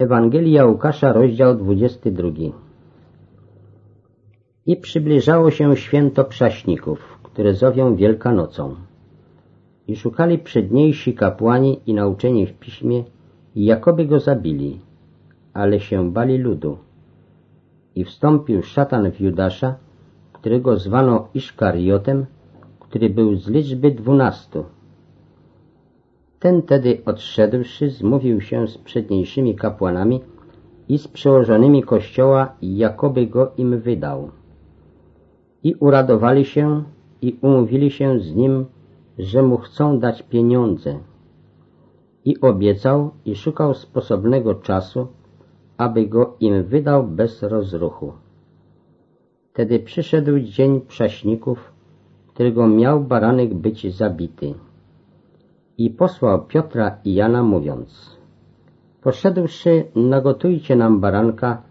Ewangelia Łukasza, rozdział 22 I przybliżało się święto prześników, które zowią Wielkanocą. I szukali przedniejsi kapłani i nauczeni w piśmie, jakoby go zabili, ale się bali ludu. I wstąpił szatan w Judasza, którego zwano Iszkariotem, który był z liczby dwunastu. Ten tedy odszedłszy zmówił się z przedniejszymi kapłanami i z przełożonymi kościoła, jakoby go im wydał. I uradowali się i umówili się z nim, że mu chcą dać pieniądze. I obiecał i szukał sposobnego czasu, aby go im wydał bez rozruchu. Tedy przyszedł dzień prześników, którego miał baranek być zabity. I posłał Piotra i Jana mówiąc, poszedłszy, nagotujcie nam baranka,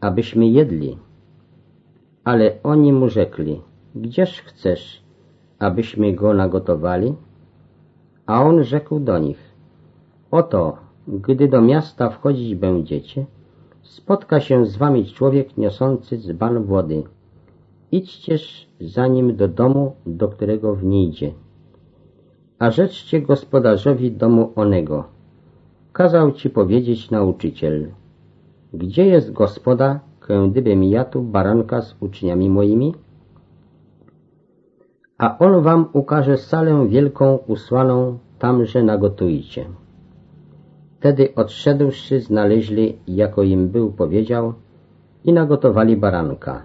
abyśmy jedli. Ale oni mu rzekli, gdzież chcesz, abyśmy go nagotowali? A on rzekł do nich, oto, gdy do miasta wchodzić będziecie, spotka się z wami człowiek niosący dzban wody. Idźcież za nim do domu, do którego wniedzie a rzeczcie gospodarzowi domu onego. Kazał ci powiedzieć nauczyciel, gdzie jest gospoda, kędybym ja tu baranka z uczniami moimi? A on wam ukaże salę wielką usłaną, tamże nagotujcie. Wtedy odszedłszy znaleźli, jako im był powiedział, i nagotowali baranka.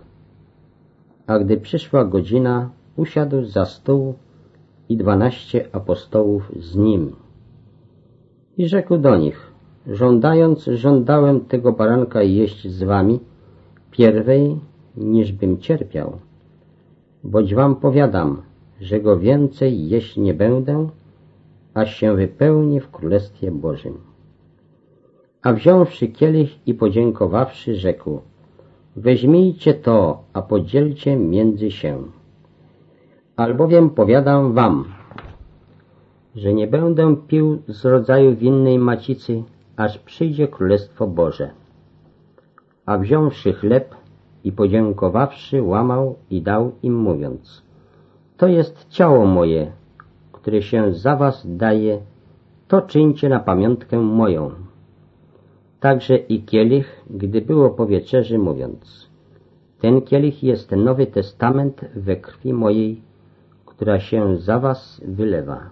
A gdy przyszła godzina, usiadł za stół i dwanaście apostołów z nim. I rzekł do nich, żądając, żądałem tego baranka jeść z wami, pierwej, niżbym cierpiał. Boć wam powiadam, że go więcej jeść nie będę, aż się wypełni w Królestwie Bożym. A wziąwszy kielich i podziękowawszy, rzekł, weźmijcie to, a podzielcie między się. Albowiem powiadam wam, że nie będę pił z rodzaju winnej macicy, aż przyjdzie Królestwo Boże. A wziąwszy chleb i podziękowawszy, łamał i dał im mówiąc, to jest ciało moje, które się za was daje, to czyńcie na pamiątkę moją. Także i kielich, gdy było po wieczerzy, mówiąc, ten kielich jest Nowy Testament we krwi mojej, która się za was wylewa.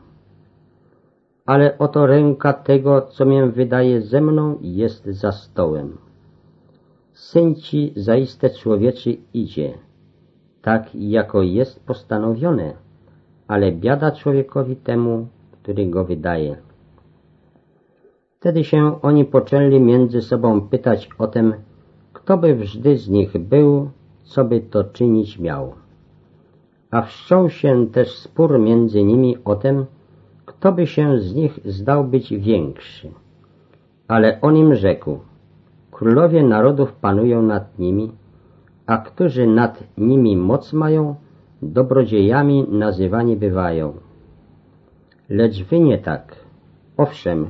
Ale oto ręka tego, co mię wydaje ze mną, jest za stołem. Syn ci zaiste człowieczy idzie, tak jako jest postanowione, ale biada człowiekowi temu, który go wydaje. Wtedy się oni poczęli między sobą pytać o tym, kto by wżdy z nich był, co by to czynić miał a wszczął się też spór między nimi o tym, kto by się z nich zdał być większy. Ale on im rzekł, królowie narodów panują nad nimi, a którzy nad nimi moc mają, dobrodziejami nazywani bywają. Lecz wy nie tak. Owszem,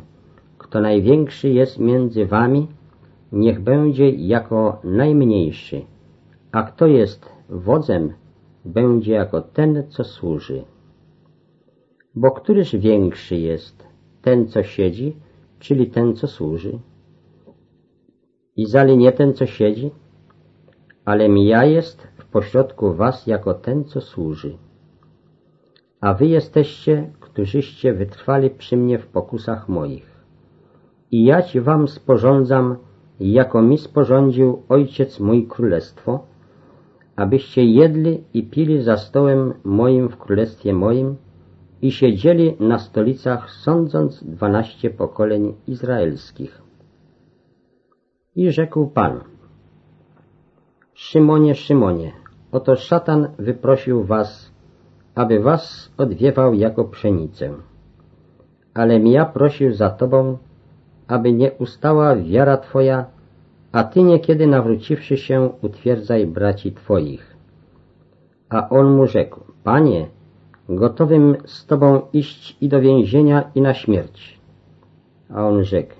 kto największy jest między wami, niech będzie jako najmniejszy, a kto jest wodzem, będzie jako ten, co służy. Bo któryż większy jest, ten, co siedzi, czyli ten, co służy? I zali nie ten, co siedzi, ale ja jest w pośrodku was jako ten, co służy. A wy jesteście, którzyście wytrwali przy mnie w pokusach moich. I ja ci wam sporządzam, jako mi sporządził Ojciec mój królestwo, abyście jedli i pili za stołem moim w królestwie moim i siedzieli na stolicach, sądząc dwanaście pokoleń izraelskich. I rzekł Pan, Szymonie, Szymonie, oto szatan wyprosił was, aby was odwiewał jako pszenicę. Ale ja prosił za tobą, aby nie ustała wiara twoja, a ty niekiedy nawróciwszy się utwierdzaj braci twoich. A on mu rzekł, panie, gotowym z tobą iść i do więzienia i na śmierć. A on rzekł,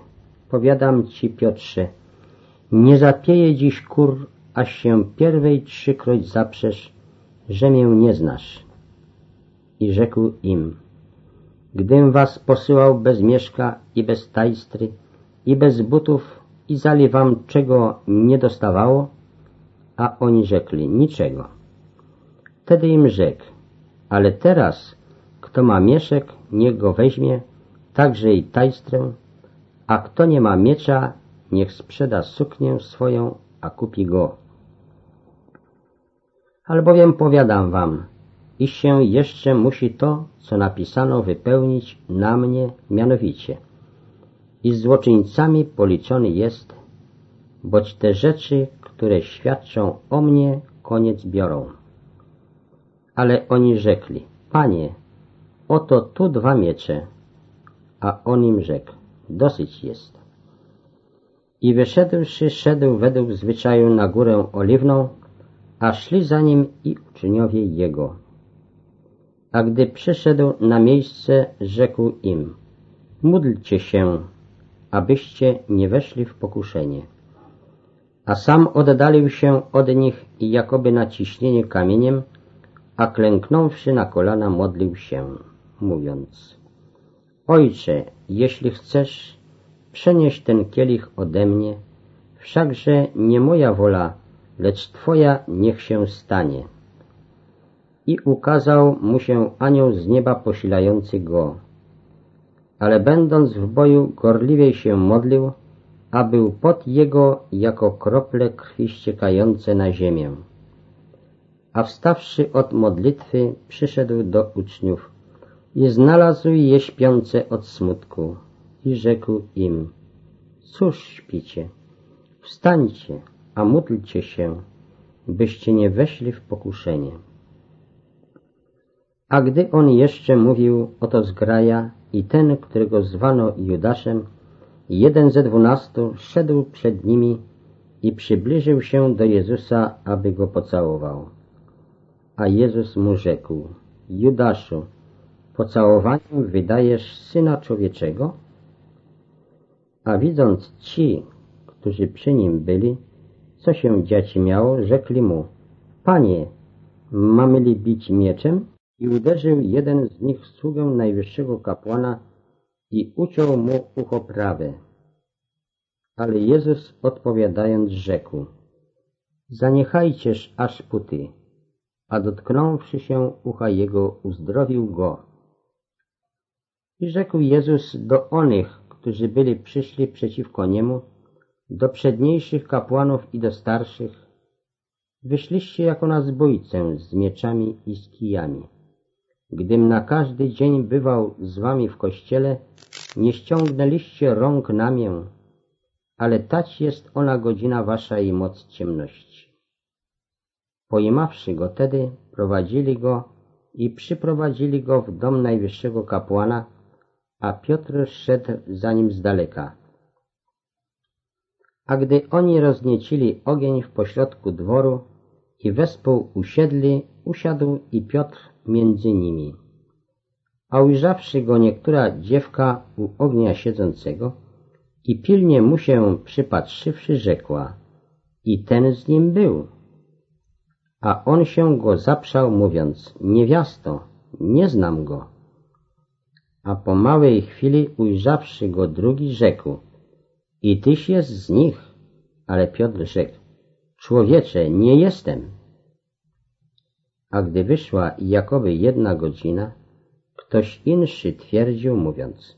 powiadam ci, Piotrze, nie zapieje dziś kur, aż się pierwej trzykroć zaprzesz, że mię nie znasz. I rzekł im, gdym was posyłał bez mieszka i bez tajstry i bez butów i zali wam czego nie dostawało? A oni rzekli, niczego. Wtedy im rzekł, ale teraz, kto ma mieszek, niech go weźmie, także i tajstrę, a kto nie ma miecza, niech sprzeda suknię swoją, a kupi go. Albowiem powiadam wam, iż się jeszcze musi to, co napisano, wypełnić na mnie mianowicie. I złoczyńcami policzony jest, boć te rzeczy, które świadczą o mnie, koniec biorą. Ale oni rzekli, Panie, oto tu dwa miecze, a on im rzekł, dosyć jest. I wyszedłszy, szedł według zwyczaju na górę oliwną, a szli za nim i uczniowie jego. A gdy przyszedł na miejsce, rzekł im, módlcie się, abyście nie weszli w pokuszenie. A sam oddalił się od nich i jakoby na ciśnienie kamieniem, a klęknąwszy na kolana modlił się, mówiąc Ojcze, jeśli chcesz, przenieś ten kielich ode mnie, wszakże nie moja wola, lecz Twoja niech się stanie. I ukazał mu się anioł z nieba posilający go. Ale będąc w boju gorliwiej się modlił, a był pot jego jako krople krwi ściekające na ziemię. A wstawszy od modlitwy, przyszedł do uczniów i znalazł je śpiące od smutku i rzekł im, cóż śpicie, wstańcie, a módlcie się, byście nie weszli w pokuszenie. A gdy on jeszcze mówił, oto zgraja i ten, którego zwano Judaszem, jeden ze dwunastu szedł przed nimi i przybliżył się do Jezusa, aby go pocałował. A Jezus mu rzekł, Judaszu, pocałowaniem wydajesz Syna Człowieczego? A widząc ci, którzy przy nim byli, co się dziać miało, rzekli mu, Panie, mamy li bić mieczem? I uderzył jeden z nich sługę najwyższego kapłana i uciął mu ucho prawe. Ale Jezus odpowiadając rzekł, zaniechajcież aż puty, a dotknąwszy się ucha jego uzdrowił go. I rzekł Jezus do onych, którzy byli przyszli przeciwko niemu, do przedniejszych kapłanów i do starszych, wyszliście jako na zbójcę z mieczami i z kijami. Gdym na każdy dzień bywał z wami w kościele, nie ściągnęliście rąk na mię, ale tać jest ona godzina wasza i moc ciemności. Pojmawszy go tedy, prowadzili go i przyprowadzili go w dom najwyższego kapłana, a Piotr szedł za nim z daleka. A gdy oni rozniecili ogień w pośrodku dworu i wespół usiedli, usiadł i Piotr między nimi. A ujrzawszy go niektóra dziewka u ognia siedzącego i pilnie mu się przypatrzywszy rzekła i ten z nim był. A on się go zaprzał mówiąc, niewiasto, nie znam go. A po małej chwili ujrzawszy go drugi rzekł, i tyś jest z nich. Ale Piotr rzekł, człowiecze, nie jestem. A gdy wyszła jakoby jedna godzina, ktoś inszy twierdził mówiąc,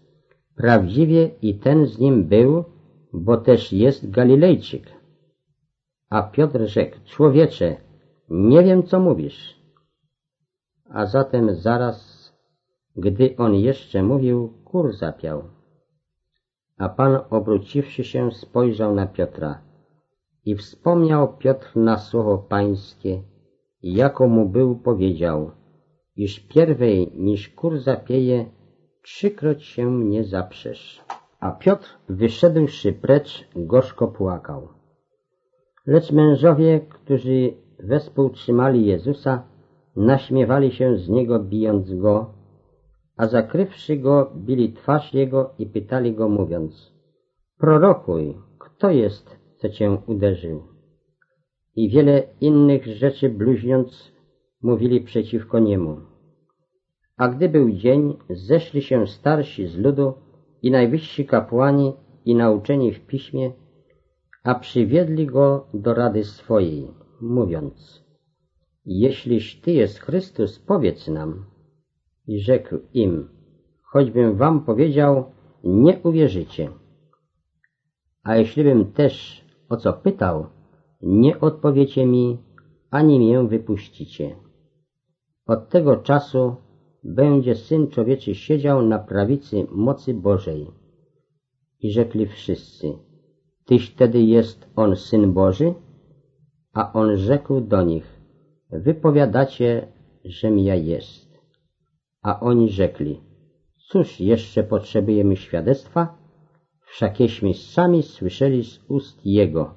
prawdziwie i ten z nim był, bo też jest Galilejczyk. A Piotr rzekł, człowiecze, nie wiem co mówisz. A zatem zaraz gdy on jeszcze mówił, kur zapiał. A Pan obróciwszy się spojrzał na Piotra i wspomniał Piotr na słowo pańskie, jako mu był powiedział, iż pierwej niż kur zapieje, trzykroć się mnie zaprzesz. A Piotr wyszedłszy precz, gorzko płakał. Lecz mężowie, którzy wespół trzymali Jezusa, naśmiewali się z niego, bijąc go, a zakrywszy go, bili twarz jego i pytali go mówiąc, prorokuj, kto jest, co cię uderzył? I wiele innych rzeczy bluźniąc mówili przeciwko niemu. A gdy był dzień, zeszli się starsi z ludu i najwyżsi kapłani i nauczeni w piśmie, a przywiedli go do rady swojej, mówiąc, jeśliś Ty jest Chrystus, powiedz nam. I rzekł im, choćbym wam powiedział, nie uwierzycie. A jeślibym też o co pytał, nie odpowiecie mi, ani mię wypuścicie. Od tego czasu będzie Syn Człowieczy siedział na prawicy mocy Bożej. I rzekli wszyscy, Tyś wtedy jest On Syn Boży? A On rzekł do nich, Wypowiadacie, żem ja jest. A oni rzekli, Cóż jeszcze potrzebujemy świadectwa? Wszakieśmy sami słyszeli z ust Jego,